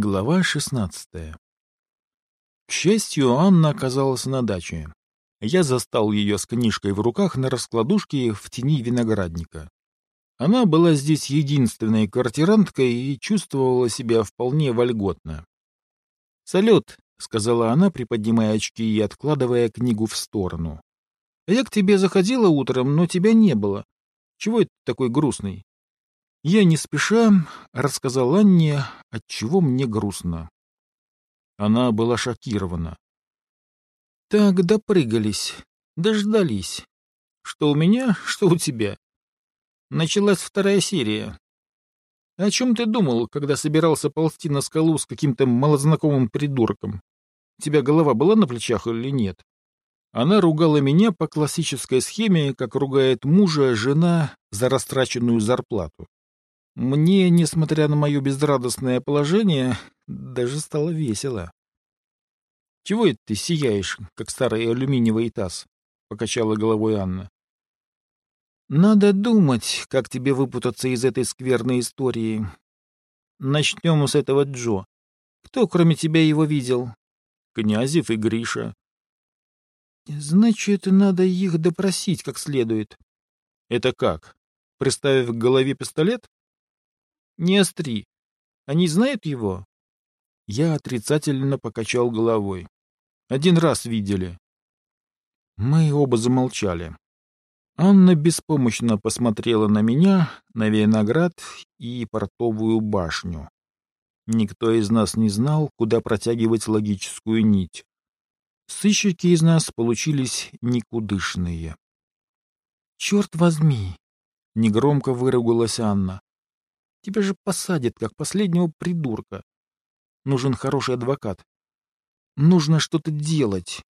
Глава шестнадцатая К счастью, Анна оказалась на даче. Я застал ее с книжкой в руках на раскладушке в тени виноградника. Она была здесь единственной квартиранткой и чувствовала себя вполне вольготно. «Салют», — сказала она, приподнимая очки и откладывая книгу в сторону. «Я к тебе заходила утром, но тебя не было. Чего это такой грустный?» Я не спеша рассказал Анне, от чего мне грустно. Она была шокирована. Так допрыгались, дождались. Что у меня, что у тебя. Началась вторая серия. О чем ты думал, когда собирался ползти на скалу с каким-то малознакомым придурком? У тебя голова была на плечах или нет? Она ругала меня по классической схеме, как ругает мужа жена за растраченную зарплату. Мне, несмотря на мое безрадостное положение, даже стало весело. — Чего это ты сияешь, как старый алюминиевый таз? — покачала головой Анна. — Надо думать, как тебе выпутаться из этой скверной истории. Начнем с этого Джо. Кто, кроме тебя, его видел? — Князев и Гриша. — Значит, надо их допросить как следует. — Это как? Приставив к голове пистолет? Не остри. Они знают его? Я отрицательно покачал головой. Один раз видели. Мы оба замолчали. Анна беспомощно посмотрела на меня, на виноград и портовую башню. Никто из нас не знал, куда протягивать логическую нить. Сыщики из нас получились никудышные. «Черт возьми!» — негромко выругалась Анна. Тебя же посадят, как последнего придурка. Нужен хороший адвокат. Нужно что-то делать.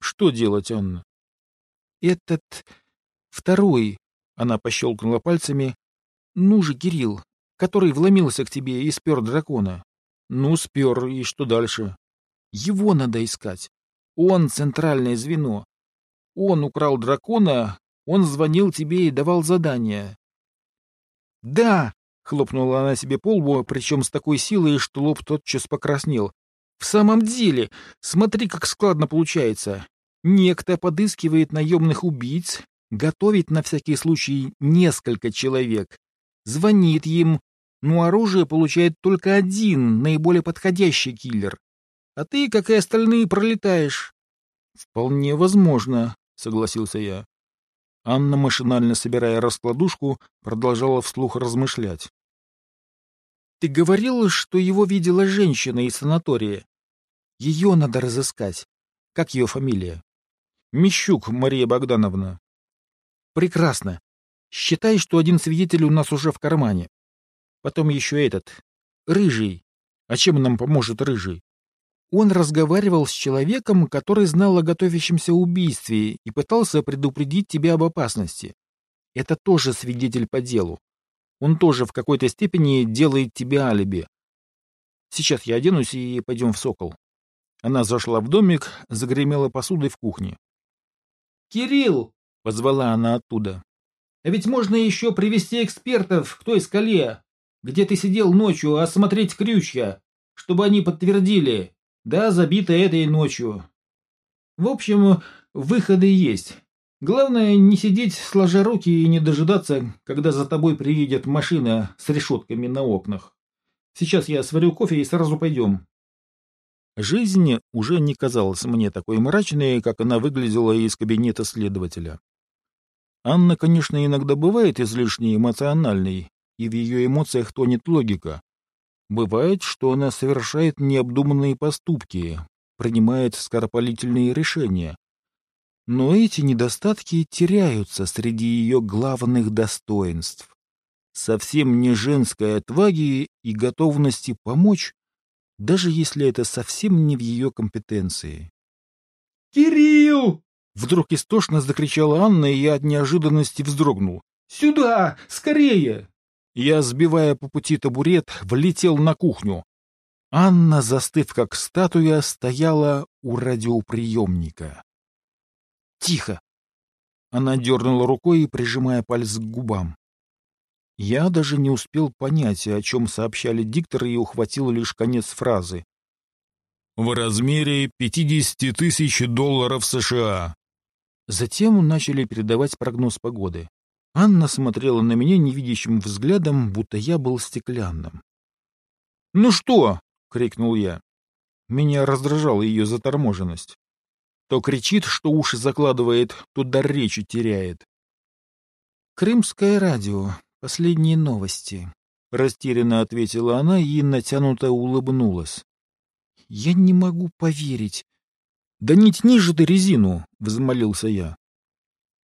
Что делать, Анна? Этот второй, она пощелкнула пальцами, ну же, Кирилл, который вломился к тебе и спер дракона. Ну, спер, и что дальше? Его надо искать. Он центральное звено. Он украл дракона, он звонил тебе и давал задания. «Да!» — хлопнула она себе по лбу, причем с такой силой, что лоб тотчас покраснел. «В самом деле, смотри, как складно получается. Некто подыскивает наемных убийц, готовит на всякий случай несколько человек, звонит им, но оружие получает только один, наиболее подходящий киллер. А ты, как и остальные, пролетаешь». «Вполне возможно», — согласился я. Анна, машинально собирая раскладушку, продолжала вслух размышлять. «Ты говорила, что его видела женщина из санатория. Ее надо разыскать. Как ее фамилия?» «Мещук Мария Богдановна». «Прекрасно. Считай, что один свидетель у нас уже в кармане. Потом еще этот. Рыжий. А чем нам поможет Рыжий? Он разговаривал с человеком, который знал о готовящемся убийстве и пытался предупредить тебя об опасности. Это тоже свидетель по делу. Он тоже в какой-то степени делает тебе алиби. Сейчас я оденусь и пойдем в «Сокол». Она зашла в домик, загремела посудой в кухне. «Кирилл!» — позвала она оттуда. «А ведь можно еще привести экспертов к той скале, где ты сидел ночью, осмотреть крючья, чтобы они подтвердили, да, забито этой ночью. В общем, выходы есть. Главное, не сидеть сложа руки и не дожидаться, когда за тобой приедет машина с решетками на окнах. Сейчас я сварю кофе и сразу пойдем. Жизнь уже не казалась мне такой мрачной, как она выглядела из кабинета следователя. Анна, конечно, иногда бывает излишне эмоциональной, и в ее эмоциях тонет логика. Бывает, что она совершает необдуманные поступки, принимает скоропалительные решения. Но эти недостатки теряются среди ее главных достоинств. Совсем не женской отваги и готовности помочь, даже если это совсем не в ее компетенции. «Кирилл!» — вдруг истошно закричала Анна, и я от неожиданности вздрогнул. «Сюда! Скорее!» Я, сбивая по пути табурет, влетел на кухню. Анна, застыв как статуя, стояла у радиоприемника. «Тихо!» Она дернула рукой, прижимая палец к губам. Я даже не успел понять, о чем сообщали дикторы, и ухватил лишь конец фразы. «В размере 50 тысяч долларов США». Затем начали передавать прогноз погоды. Анна смотрела на меня невидящим взглядом, будто я был стеклянным. «Ну что?» — крикнул я. Меня раздражала ее заторможенность. То кричит, что уши закладывает, то дар речи теряет. «Крымское радио. Последние новости», — растерянно ответила она и натянуто улыбнулась. «Я не могу поверить». «Да не тяни же ты резину!» — взмолился я.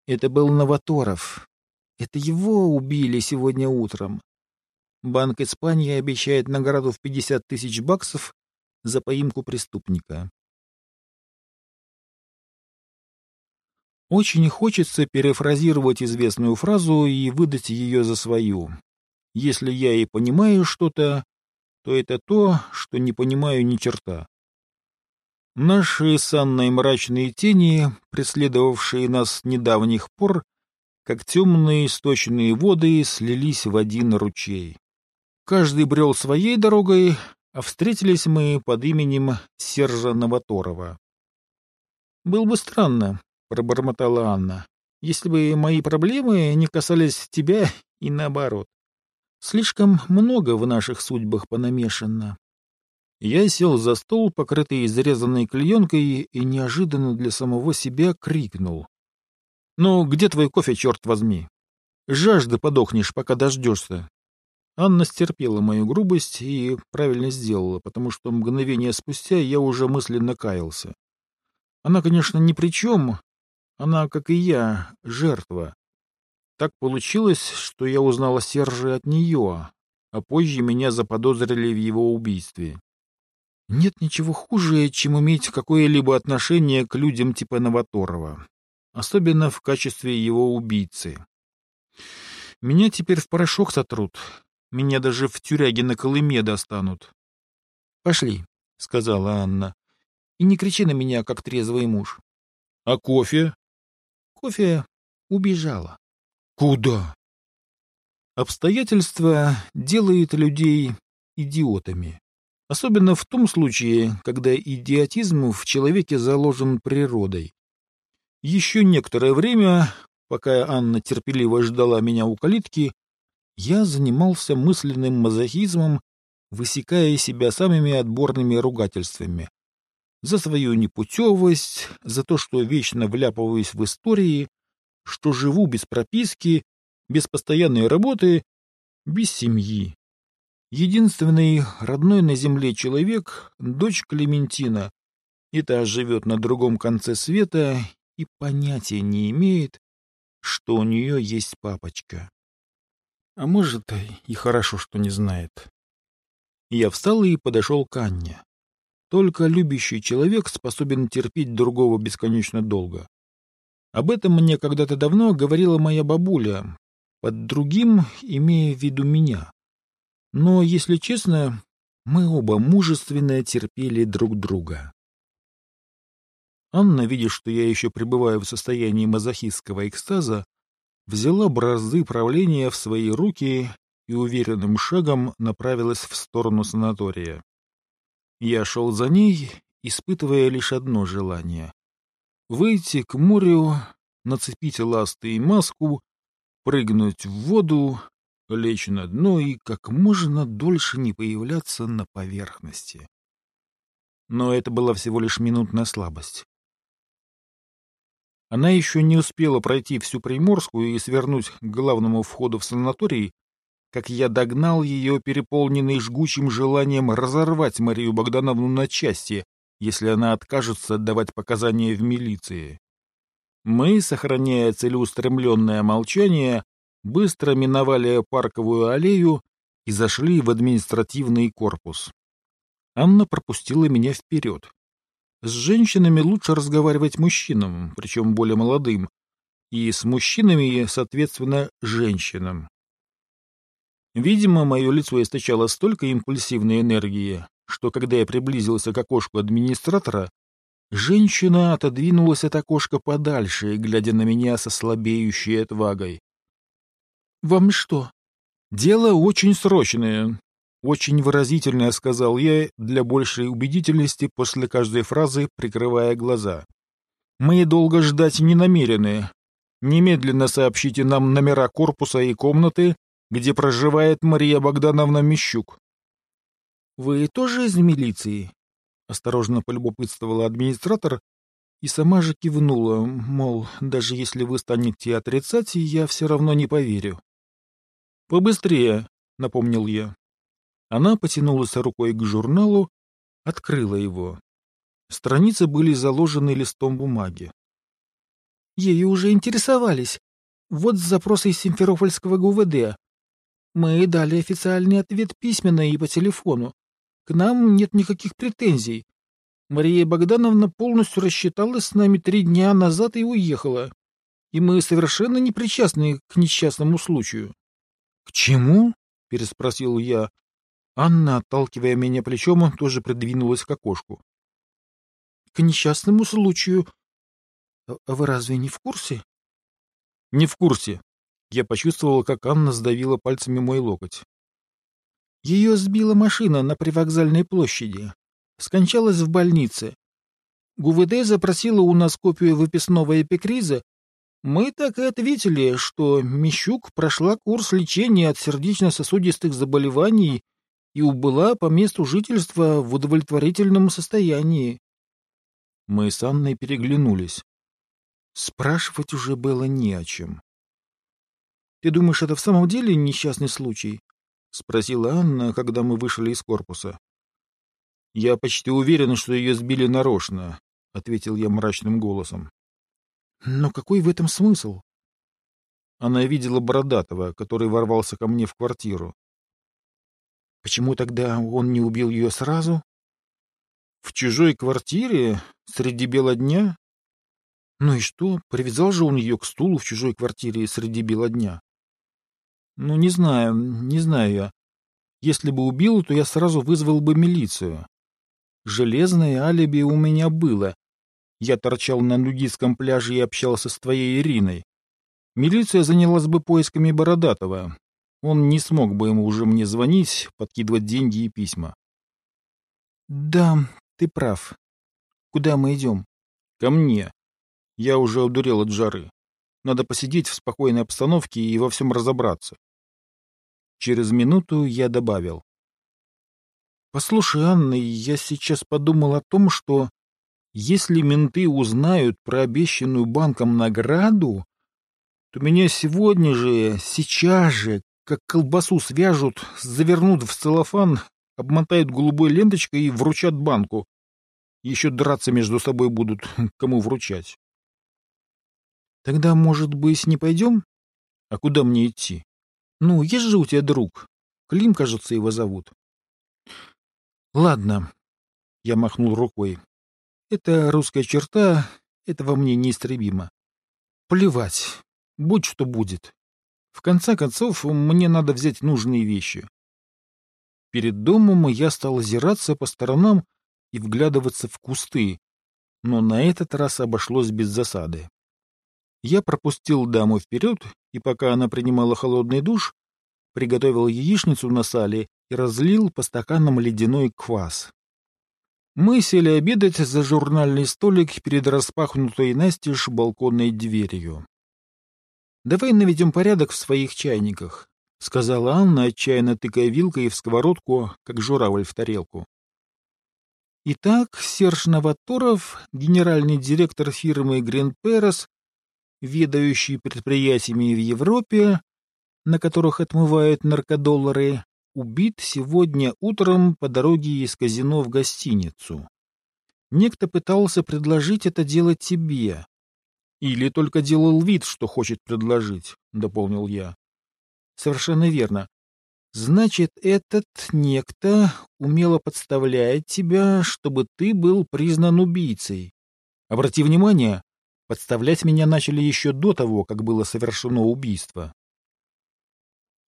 «Это был Новоторов. Это его убили сегодня утром. Банк Испании обещает награду в 50 тысяч баксов за поимку преступника. Очень хочется перефразировать известную фразу и выдать ее за свою. Если я и понимаю что-то, то это то, что не понимаю ни черта. Наши с мрачные тени, преследовавшие нас недавних пор, как темные источные воды, слились в один ручей. Каждый брел своей дорогой, а встретились мы под именем Сержа Новоторова. «Было бы странно», — пробормотала Анна, — «если бы мои проблемы не касались тебя и наоборот. Слишком много в наших судьбах понамешано». Я сел за стол, покрытый изрезанной клеенкой, и неожиданно для самого себя крикнул. «Ну, где твой кофе, черт возьми? Жажды подохнешь, пока дождешься. Анна стерпела мою грубость и правильно сделала, потому что мгновение спустя я уже мысленно каялся. Она, конечно, ни при чем. Она, как и я, жертва. Так получилось, что я узнал о Серже от нее, а позже меня заподозрили в его убийстве. Нет ничего хуже, чем иметь какое-либо отношение к людям типа Новоторова, особенно в качестве его убийцы. Меня теперь в порошок сотрут, меня даже в тюряге на Колыме достанут. — Пошли, — сказала Анна. — И не кричи на меня, как трезвый муж. — А кофе? — Кофе убежала. — Куда? Обстоятельства делают людей идиотами. Особенно в том случае, когда идиотизм в человеке заложен природой. Еще некоторое время, пока Анна терпеливо ждала меня у калитки, я занимался мысленным мазохизмом, высекая себя самыми отборными ругательствами. За свою непутевость, за то, что вечно вляпываюсь в истории, что живу без прописки, без постоянной работы, без семьи. Единственный родной на земле человек — дочь Клементина. И та живет на другом конце света и понятия не имеет, что у нее есть папочка. А может, и хорошо, что не знает. Я встал и подошел к Анне. Только любящий человек способен терпеть другого бесконечно долго. Об этом мне когда-то давно говорила моя бабуля, под другим имея в виду меня. Но, если честно, мы оба мужественно терпели друг друга. Анна, видя, что я еще пребываю в состоянии мазохистского экстаза, взяла бразды правления в свои руки и уверенным шагом направилась в сторону санатория. Я шел за ней, испытывая лишь одно желание — выйти к морю, нацепить ласты и маску, прыгнуть в воду, лечь на дно и как можно дольше не появляться на поверхности. Но это была всего лишь минутная слабость. Она еще не успела пройти всю Приморскую и свернуть к главному входу в санаторий, как я догнал ее, переполненный жгучим желанием разорвать Марию Богдановну на части, если она откажется давать показания в милиции. Мы, сохраняя целеустремленное молчание, быстро миновали парковую аллею и зашли в административный корпус. Анна пропустила меня вперед. С женщинами лучше разговаривать мужчинам, причем более молодым, и с мужчинами, соответственно, женщинам. Видимо, мое лицо источало столько импульсивной энергии, что когда я приблизился к окошку администратора, женщина отодвинулась от окошка подальше, глядя на меня со слабеющей отвагой. — Вам что, «Дело очень срочное», — очень выразительно сказал я для большей убедительности после каждой фразы, прикрывая глаза. «Мы долго ждать не намерены. Немедленно сообщите нам номера корпуса и комнаты, где проживает Мария Богдановна Мещук». «Вы тоже из милиции?» — осторожно полюбопытствовала администратор и сама же кивнула, мол, даже если вы станете отрицать, я все равно не поверю. «Побыстрее», — напомнил я. Она потянулась рукой к журналу, открыла его. Страницы были заложены листом бумаги. Ею уже интересовались. Вот запрос из Симферопольского ГУВД. Мы дали официальный ответ письменно и по телефону. К нам нет никаких претензий. Мария Богдановна полностью рассчиталась с нами три дня назад и уехала. И мы совершенно не причастны к несчастному случаю. «К чему?» — переспросил я. Анна, отталкивая меня плечом, тоже придвинулась к окошку. «К несчастному случаю. А вы разве не в курсе?» «Не в курсе». Я почувствовал, как Анна сдавила пальцами мой локоть. Ее сбила машина на привокзальной площади. Скончалась в больнице. ГУВД запросила у нас копию выписного эпикриза, мы так и ответили, что Мещук прошла курс лечения от сердечно-сосудистых заболеваний и убыла по месту жительства в удовлетворительном состоянии. Мы с Анной переглянулись. Спрашивать уже было не о чем. — Ты думаешь, это в самом деле несчастный случай? — спросила Анна, когда мы вышли из корпуса. — Я почти уверен, что ее сбили нарочно, — ответил я мрачным голосом. Но какой в этом смысл? Она видела Бородатого, который ворвался ко мне в квартиру. Почему тогда он не убил ее сразу? В чужой квартире? Среди бела дня? Ну и что, привязал же он ее к стулу в чужой квартире среди бела дня? Ну, не знаю, не знаю я. Если бы убил, то я сразу вызвал бы милицию. Железное алиби у меня было, я торчал на нудистском пляже и общался с твоей Ириной. Милиция занялась бы поисками Бородатого. Он не смог бы ему уже мне звонить, подкидывать деньги и письма. — Да, ты прав. Куда мы идем? — Ко мне. Я уже одурел от жары. Надо посидеть в спокойной обстановке и во всем разобраться. Через минуту я добавил. — Послушай, Анна, я сейчас подумал о том, что если менты узнают про обещанную банком награду, то меня сегодня же, сейчас же, как колбасу свяжут, завернут в целлофан, обмотают голубой ленточкой и вручат банку. Еще драться между собой будут, кому вручать. Тогда, может быть, не пойдем? А куда мне идти? Ну, есть же у тебя друг. Клим, кажется, его зовут. Ладно. Я махнул рукой. Это русская черта, это во мне неистребимо. Плевать, будь что будет. В конце концов, мне надо взять нужные вещи. Перед домом я стал озираться по сторонам и вглядываться в кусты, но на этот раз обошлось без засады. Я пропустил даму вперед, и пока она принимала холодный душ, приготовил яичницу на сале и разлил по стаканам ледяной квас. Мы сели обедать за журнальный столик перед распахнутой настежь балконной дверью. «Давай наведем порядок в своих чайниках», — сказала Анна, отчаянно тыкая вилкой в сковородку, как журавль в тарелку. Итак, Серж Новоторов, генеральный директор фирмы Green Paris, ведающий предприятиями в Европе, на которых отмывают наркодоллары, убит сегодня утром по дороге из казино в гостиницу. Некто пытался предложить это дело тебе. Или только делал вид, что хочет предложить, — дополнил я. Совершенно верно. Значит, этот некто умело подставляет тебя, чтобы ты был признан убийцей. Обрати внимание, подставлять меня начали еще до того, как было совершено убийство.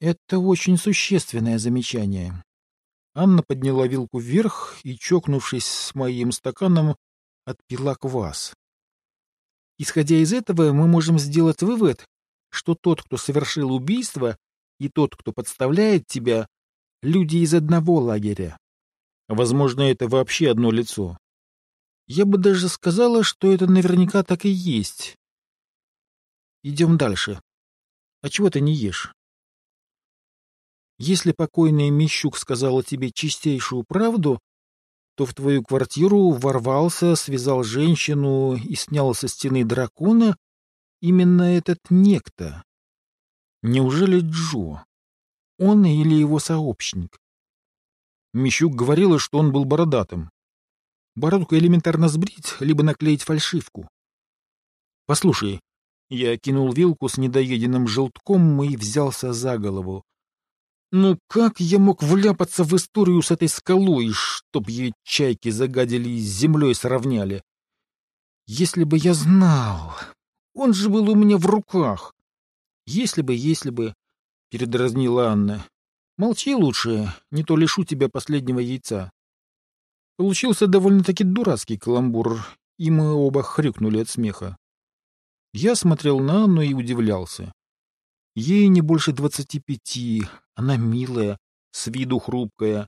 Это очень существенное замечание. Анна подняла вилку вверх и, чокнувшись с моим стаканом, отпила квас. Исходя из этого, мы можем сделать вывод, что тот, кто совершил убийство, и тот, кто подставляет тебя, люди из одного лагеря. Возможно, это вообще одно лицо. Я бы даже сказала, что это наверняка так и есть. Идем дальше. А чего ты не ешь? Если покойная Мещук сказала тебе чистейшую правду, в твою квартиру ворвался, связал женщину и снял со стены дракона именно этот некто. Неужели Джо? Он или его сообщник? Мещук говорила, что он был бородатым. Бородку элементарно сбрить, либо наклеить фальшивку. Послушай, я кинул вилку с недоеденным желтком и взялся за голову. Ну как я мог вляпаться в историю с этой скалой, чтоб ее чайки загадили и с землей сравняли? Если бы я знал... Он же был у меня в руках. Если бы, если бы... Передразнила Анна. Молчи лучше, не то лишу тебя последнего яйца. Получился довольно-таки дурацкий каламбур, и мы оба хрюкнули от смеха. Я смотрел на Анну и удивлялся. Ей не больше двадцати пяти, она милая, с виду хрупкая.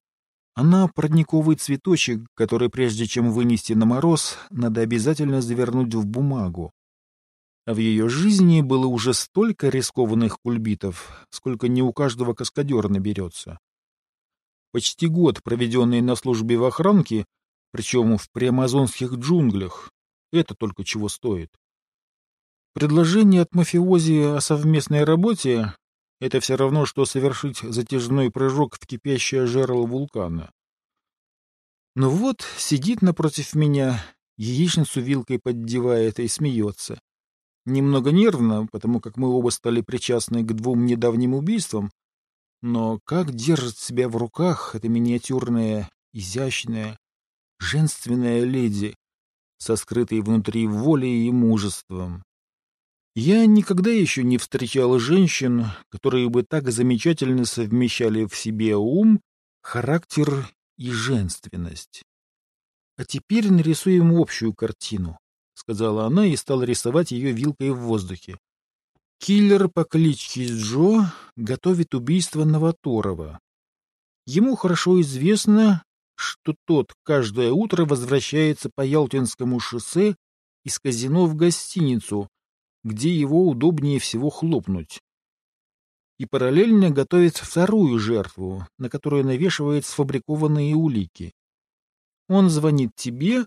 Она продниковый цветочек, который прежде чем вынести на мороз, надо обязательно завернуть в бумагу. А в ее жизни было уже столько рискованных кульбитов, сколько не у каждого каскадера наберется. Почти год, проведенный на службе в охранке, причем в преамазонских джунглях, это только чего стоит. Предложение от мафиози о совместной работе — это все равно, что совершить затяжной прыжок в кипящее жерло вулкана. Ну вот, сидит напротив меня, яичницу вилкой поддевает и смеется. Немного нервно, потому как мы оба стали причастны к двум недавним убийствам, но как держит себя в руках эта миниатюрная, изящная, женственная леди со скрытой внутри волей и мужеством. Я никогда еще не встречал женщин, которые бы так замечательно совмещали в себе ум, характер и женственность. А теперь нарисуем общую картину. — сказала она и стала рисовать ее вилкой в воздухе. Киллер по кличке Джо готовит убийство Новоторова. Ему хорошо известно, что тот каждое утро возвращается по Ялтинскому шоссе из казино в гостиницу, где его удобнее всего хлопнуть. И параллельно готовит вторую жертву, на которую навешивает сфабрикованные улики. Он звонит тебе,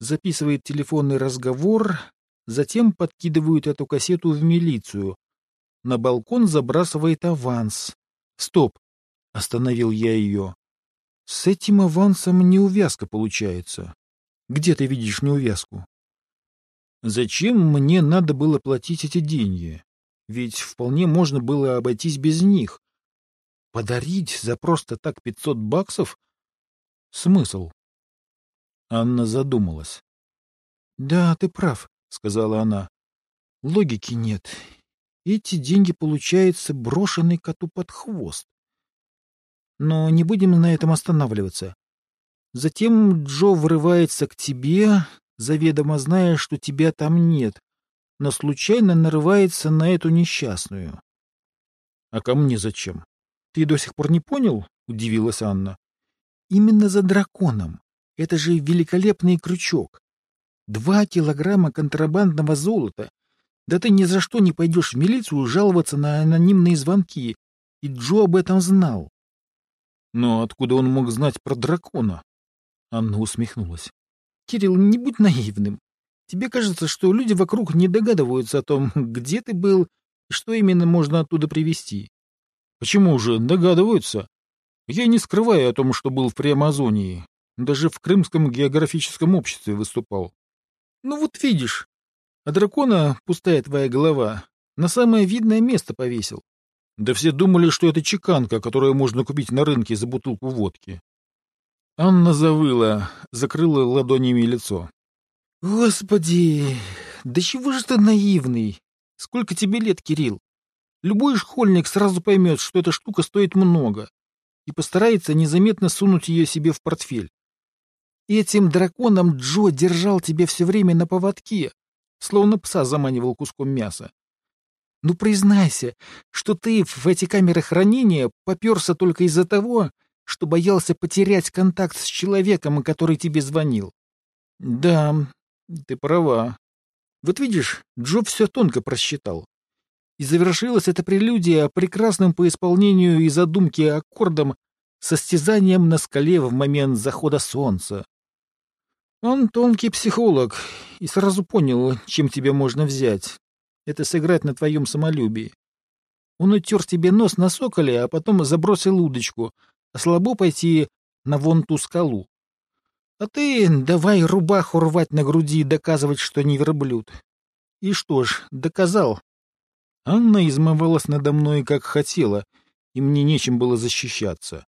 записывает телефонный разговор, затем подкидывают эту кассету в милицию. На балкон забрасывает аванс. Стоп! Остановил я ее. С этим авансом неувязка получается. Где ты видишь неувязку? Зачем мне надо было платить эти деньги? Ведь вполне можно было обойтись без них. Подарить за просто так пятьсот баксов? Смысл? Анна задумалась. — Да, ты прав, — сказала она. — Логики нет. Эти деньги, получается, брошены коту под хвост. Но не будем на этом останавливаться. Затем Джо врывается к тебе, заведомо зная, что тебя там нет, но случайно нарывается на эту несчастную. — А ко мне зачем? Ты до сих пор не понял? — удивилась Анна. — Именно за драконом. Это же великолепный крючок. Два килограмма контрабандного золота. Да ты ни за что не пойдешь в милицию жаловаться на анонимные звонки. И Джо об этом знал. Но откуда он мог знать про дракона? Анна усмехнулась. Кирилл, не будь наивным. Тебе кажется, что люди вокруг не догадываются о том, где ты был и что именно можно оттуда привезти. Почему же догадываются? Я не скрываю о том, что был в Преамазонии. Даже в Крымском географическом обществе выступал. Ну вот видишь, а дракона, пустая твоя голова, на самое видное место повесил. Да все думали, что это чеканка, которую можно купить на рынке за бутылку водки. Анна завыла, закрыла ладонями лицо. Господи, да чего же ты наивный? Сколько тебе лет, Кирилл? Любой школьник сразу поймет, что эта штука стоит много, и постарается незаметно сунуть ее себе в портфель. Этим драконом Джо держал тебя все время на поводке, словно пса заманивал куском мяса. Ну, признайся, что ты в эти камеры хранения поперся только из-за того, что боялся потерять контакт с человеком, который тебе звонил. Да, ты права. Вот видишь, Джо все тонко просчитал. И завершилась эта прелюдия прекрасным по исполнению и задумке аккордом состязанием на скале в момент захода солнца. Он тонкий психолог и сразу понял, чем тебя можно взять. Это сыграть на твоем самолюбии. Он утер тебе нос на соколе, а потом забросил удочку, слабо пойти на вон ту скалу. А ты давай рубаху рвать на груди и доказывать, что не верблюд. И что ж, доказал. Анна измывалась надо мной, как хотела, и мне нечем было защищаться.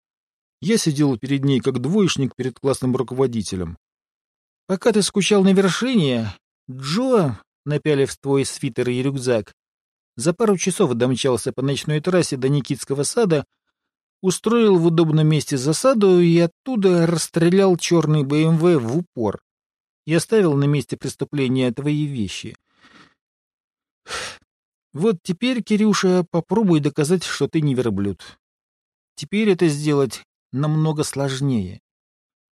Я сидел перед ней, как двоечник перед классным руководителем. Пока ты скучал на вершине, Джо, напялив твой свитер и рюкзак, за пару часов домчался по ночной трассе до Никитского сада, устроил в удобном месте засаду и оттуда расстрелял черный БМВ в упор и оставил на месте преступления твои вещи. Вот теперь, Кирюша, попробуй доказать, что ты не верблюд. Теперь это сделать намного сложнее.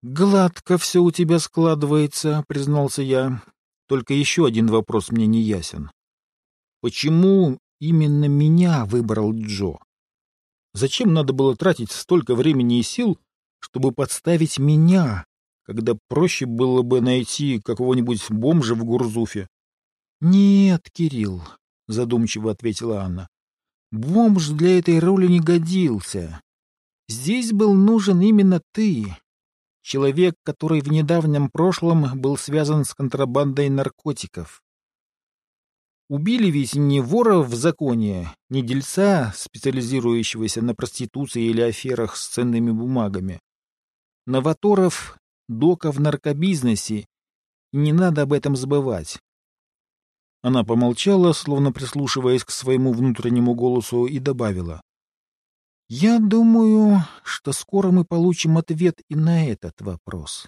«Гладко все у тебя складывается», — признался я. «Только еще один вопрос мне не ясен. Почему именно меня выбрал Джо? Зачем надо было тратить столько времени и сил, чтобы подставить меня, когда проще было бы найти какого-нибудь бомжа в Гурзуфе?» «Нет, Кирилл», — задумчиво ответила Анна. «Бомж для этой роли не годился. Здесь был нужен именно ты, человек, который в недавнем прошлом был связан с контрабандой наркотиков. Убили ведь не вора в законе, не дельца, специализирующегося на проституции или аферах с ценными бумагами. Новаторов, дока в наркобизнесе, не надо об этом забывать. Она помолчала, словно прислушиваясь к своему внутреннему голосу, и добавила. Я думаю, что скоро мы получим ответ и на этот вопрос.